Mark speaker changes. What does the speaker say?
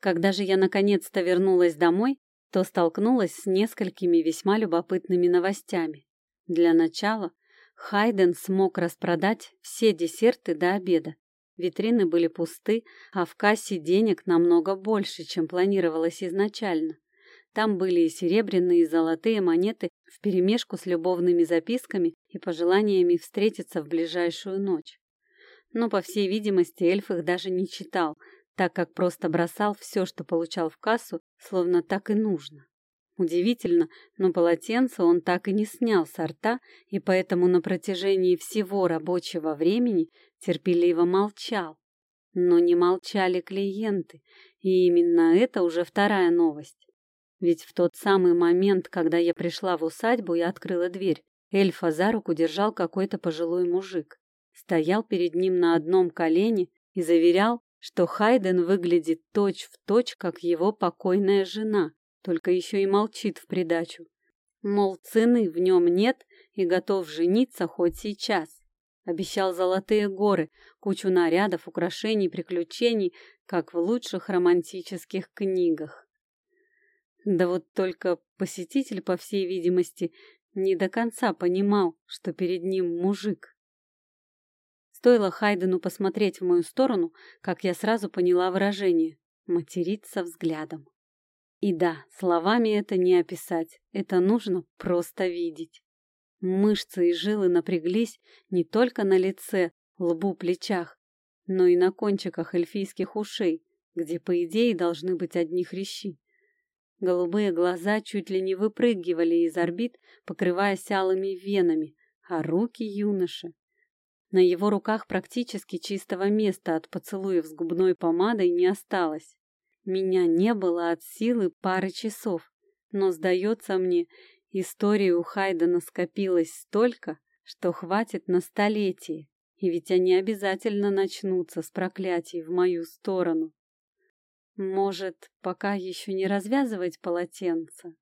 Speaker 1: Когда же я наконец-то вернулась домой, то столкнулась с несколькими весьма любопытными новостями. Для начала Хайден смог распродать все десерты до обеда. Витрины были пусты, а в кассе денег намного больше, чем планировалось изначально. Там были и серебряные, и золотые монеты вперемешку с любовными записками и пожеланиями встретиться в ближайшую ночь. Но, по всей видимости, эльф их даже не читал, так как просто бросал все, что получал в кассу, словно так и нужно. Удивительно, но полотенце он так и не снял с рта, и поэтому на протяжении всего рабочего времени терпеливо молчал. Но не молчали клиенты, и именно это уже вторая новость. Ведь в тот самый момент, когда я пришла в усадьбу и открыла дверь, эльфа за руку держал какой-то пожилой мужик. Стоял перед ним на одном колене и заверял, что Хайден выглядит точь-в-точь, точь, как его покойная жена, только еще и молчит в придачу. Мол, цены в нем нет и готов жениться хоть сейчас. Обещал золотые горы, кучу нарядов, украшений, приключений, как в лучших романтических книгах. Да вот только посетитель, по всей видимости, не до конца понимал, что перед ним мужик. Стоило Хайдену посмотреть в мою сторону, как я сразу поняла выражение — материться взглядом. И да, словами это не описать, это нужно просто видеть. Мышцы и жилы напряглись не только на лице, лбу, плечах, но и на кончиках эльфийских ушей, где, по идее, должны быть одни хрящи. Голубые глаза чуть ли не выпрыгивали из орбит, покрываясь алыми венами, а руки юноши на его руках практически чистого места от поцелуев с губной помадой не осталось. Меня не было от силы пары часов, но, сдается мне, истории у Хайдена скопилось столько, что хватит на столетие, и ведь они обязательно начнутся с проклятий в мою сторону. Может, пока еще не развязывать полотенце?